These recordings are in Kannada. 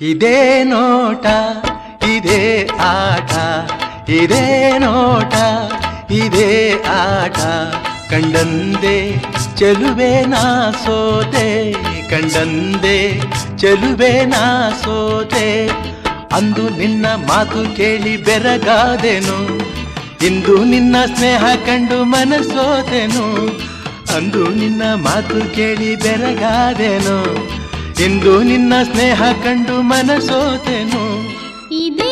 ಇದೇ ನೋಟ, ಇದೇ ಆಟ, ಇದೇ ನೋಟ, ಇದೇ ಆಟ. ಕಂಡಂದೆ ಚೆಲುವೆ ನಾ ಸೋತೆ ಕಂಡಂದೆ ಚೆಲುವೆ ನಾ ಸೋತೆ ಅಂದು ನಿನ್ನ ಮಾತು ಕೇಳಿ ಬೆರಗಾದೆನು, ಇಂದು ನಿನ್ನ ಸ್ನೇಹ ಕಂಡು ಮನಸೋದೆನು ಅಂದು ನಿನ್ನ ಮಾತು ಕೇಳಿ ಬೆರಗಾದೆನು. ಇಂದು ನಿನ್ನ ಸ್ನೇಹ ಕಂಡು ಮನಸೋತೆನು. ಇದೇ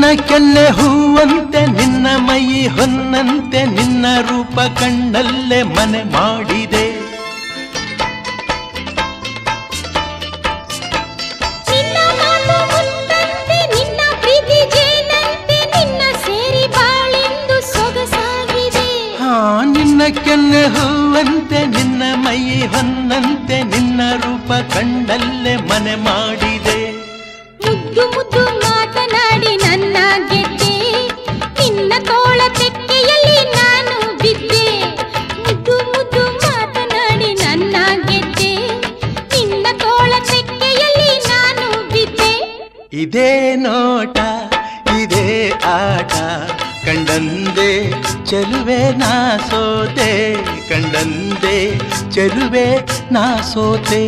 ನಿನ್ನ ಕೆನ್ನೆ ಹೂವಂತೆ ನಿನ್ನ ಮೈ ಹೊನ್ನಂತೆ ನಿನ್ನ ರೂಪ ಕಣ್ಣಲ್ಲೇ ಮನೆ ಮಾಡಿದೆ. ನಿನ್ನ ಕೆನ್ನೆ ಹೂವಂತೆ ನಿನ್ನ ಮೈ ಹೊನ್ನಂತೆ ನಿನ್ನ ರೂಪ ಕಣ್ಣಲ್ಲೇ ಮನೆ ಮಾಡಿದೆ. ಮುದ್ದು ಮುದ್ದು ನೋಟ ಇದೇ ಆಟ. ಕಂಡಂದೆ ಚೆಲುವೆ ನಾ ಸೋತೆ ಕಂಡಂದೆ ಚೆಲುವೆ ನಾ ಸೋತೆ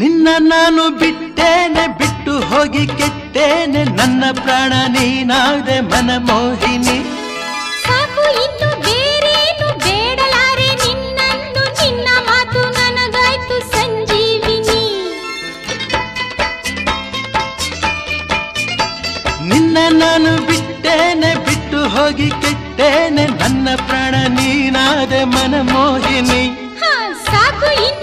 ನಿನ್ನ ನಾನು ಬಿಟ್ಟೇನೆ ಬಿಟ್ಟು ಹೋಗಿ ಕೆತ್ತೇನೆ. ನನ್ನ ಪ್ರಾಣ ನೀನಾದೆ ಮನಮೋಹಿನಿ ಸಾಕು ಇನ್ನು ಬೇರೇನು ಬೇಡಲಾರೆ. ನಿನ್ನನ್ನು ನಿನ್ನ ಮಾತು ನನಗಾಯ್ತು ಸಂಜೀವಿನಿ. ನಿನ್ನ ನಾನು ಬಿಟ್ಟೇನೆ ಬಿಟ್ಟು ಹೋಗಿ ಕೆಟ್ಟೇನೆ ನನ್ನ ಪ್ರಾಣ ನೀನಾದೆ ಮನಮೋಹಿನಿ ಮೋಹಿನಿ. ಸಾಕು ಇನ್ನು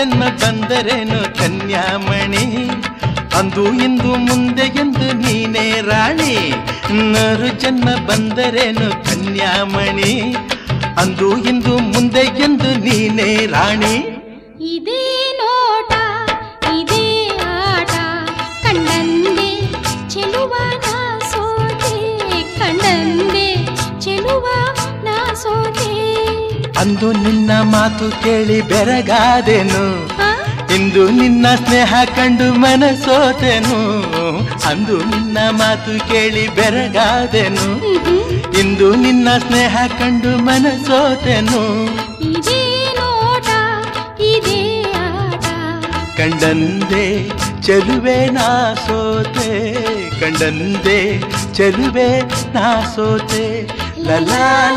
ಜನ್ಮ ಬಂದರೇನು ಕನ್ಯಾಮಣಿ? ಅಂದು ಇಂದು ಮುಂದೆ ಎಂದು ನೀನೇ ರಾಣಿ. ನರು ಜನ್ಮ ಬಂದರೇನು ಕನ್ಯಾಮಣಿ? ಅಂದು ಇಂದು ಮುಂದೆ ಎಂದು ನೀನೇ ರಾಣಿ. ಇದೇ ನೋಟ ಅಂದು ನಿನ್ನ ಮಾತು ಕೇಳಿ ಬೆರಗಾದೆನು? ಇಂದು ನಿನ್ನ ಸ್ನೇಹ ಕಂಡು ಮನಸೋತೆನು. ಅಂದು ನಿನ್ನ ಮಾತು ಕೇಳಿ ಬೆರಗಾದೆನು. ಇಂದು ನಿನ್ನ ಸ್ನೇಹ ಕಂಡು ಮನಸೋತೆನು. ಕಂಡಂದೆ ಚಲುವೆ ನಾ ಸೋತೆ. ಕಂಡಂದೆ ಚಲುವೆ ನಾ ಸೋತೆ. ಲಲಾ